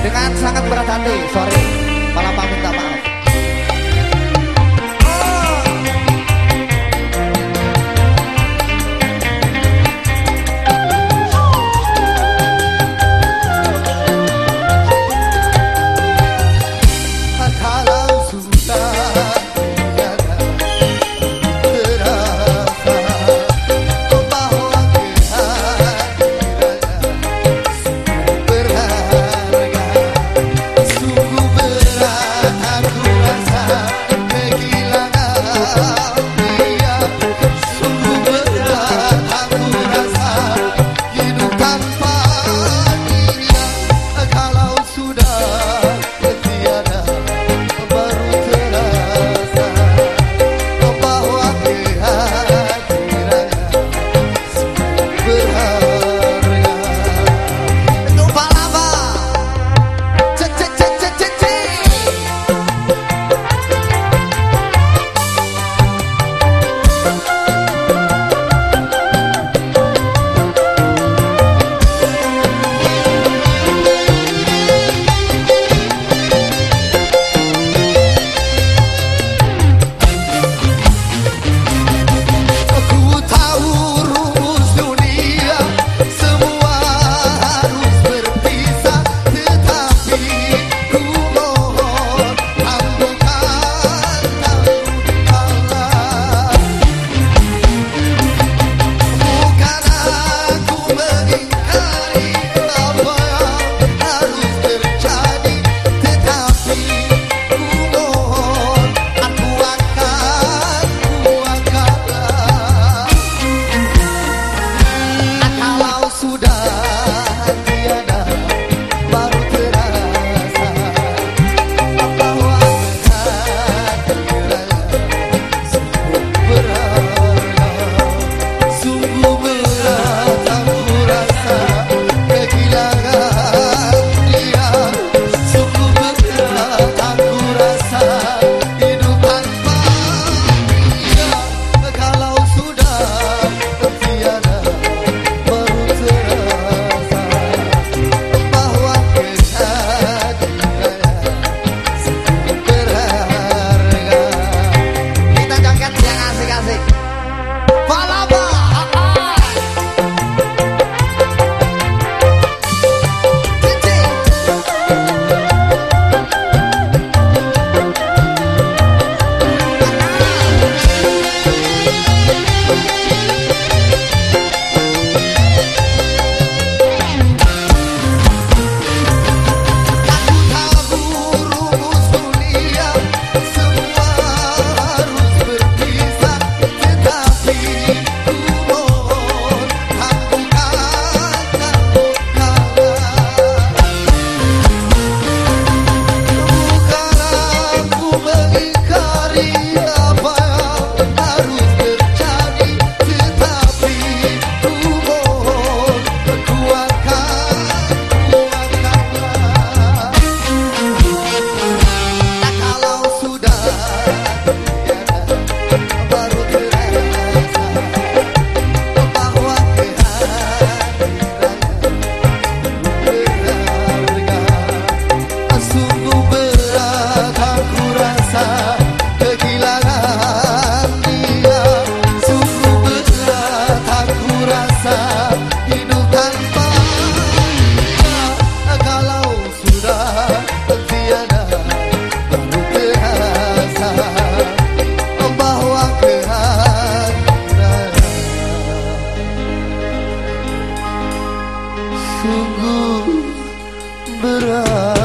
dengan sangat berat hati sorry sungguh berat